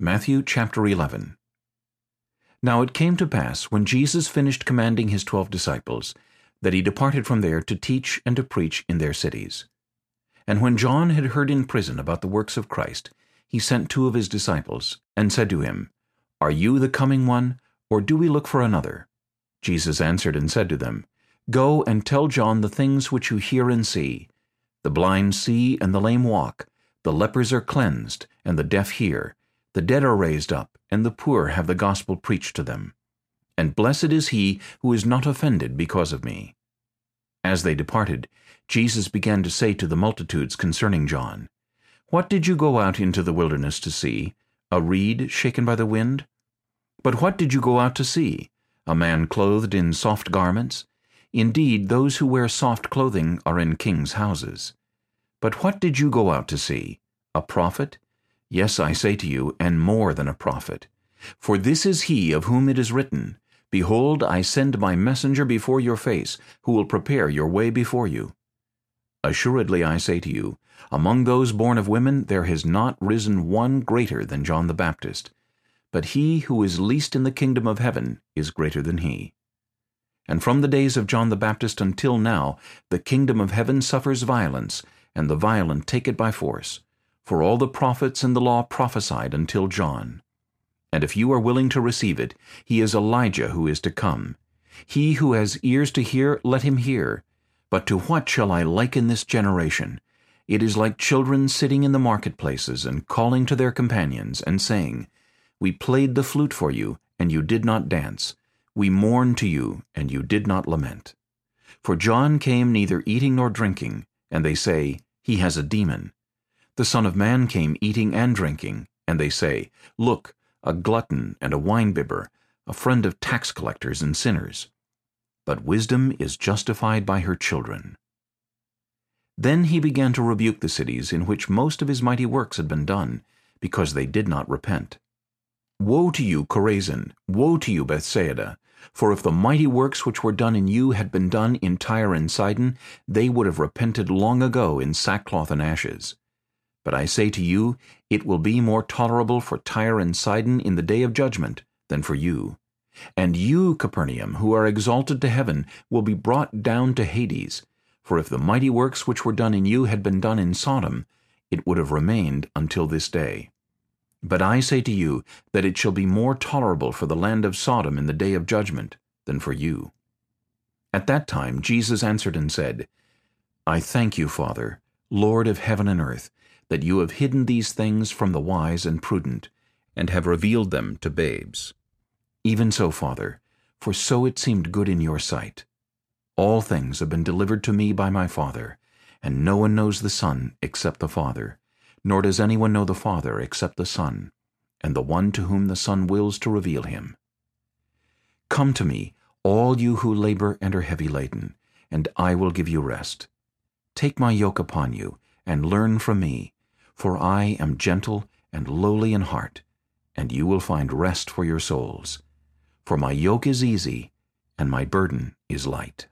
Matthew chapter 11 Now it came to pass, when Jesus finished commanding his twelve disciples, that he departed from there to teach and to preach in their cities. And when John had heard in prison about the works of Christ, he sent two of his disciples, and said to him, Are you the coming one, or do we look for another? Jesus answered and said to them, Go and tell John the things which you hear and see. The blind see, and the lame walk, the lepers are cleansed, and the deaf hear, the dead are raised up, and the poor have the gospel preached to them. And blessed is he who is not offended because of me. As they departed, Jesus began to say to the multitudes concerning John, What did you go out into the wilderness to see? A reed shaken by the wind? But what did you go out to see? A man clothed in soft garments? Indeed, those who wear soft clothing are in kings' houses. But what did you go out to see? A prophet? Yes, I say to you, and more than a prophet. For this is he of whom it is written, Behold, I send my messenger before your face, who will prepare your way before you. Assuredly I say to you, among those born of women there has not risen one greater than John the Baptist. But he who is least in the kingdom of heaven is greater than he. And from the days of John the Baptist until now, the kingdom of heaven suffers violence, and the violent take it by force. For all the prophets and the law prophesied until John. And if you are willing to receive it, he is Elijah who is to come. He who has ears to hear, let him hear. But to what shall I liken this generation? It is like children sitting in the marketplaces and calling to their companions, and saying, We played the flute for you, and you did not dance. We mourned to you, and you did not lament. For John came neither eating nor drinking, and they say, He has a demon. The Son of Man came eating and drinking, and they say, Look, a glutton and a winebibber, a friend of tax collectors and sinners. But wisdom is justified by her children. Then he began to rebuke the cities in which most of his mighty works had been done, because they did not repent. Woe to you, Chorazin! Woe to you, Bethsaida! For if the mighty works which were done in you had been done in Tyre and Sidon, they would have repented long ago in sackcloth and ashes. But I say to you, it will be more tolerable for Tyre and Sidon in the day of judgment than for you. And you, Capernaum, who are exalted to heaven, will be brought down to Hades. For if the mighty works which were done in you had been done in Sodom, it would have remained until this day. But I say to you that it shall be more tolerable for the land of Sodom in the day of judgment than for you. At that time Jesus answered and said, I thank you, Father, Lord of heaven and earth, that you have hidden these things from the wise and prudent, and have revealed them to babes. Even so, Father, for so it seemed good in your sight. All things have been delivered to me by my Father, and no one knows the Son except the Father, nor does anyone know the Father except the Son, and the one to whom the Son wills to reveal him. Come to me, all you who labor and are heavy laden, and I will give you rest. Take my yoke upon you, and learn from me, for I am gentle and lowly in heart, and you will find rest for your souls. For my yoke is easy, and my burden is light.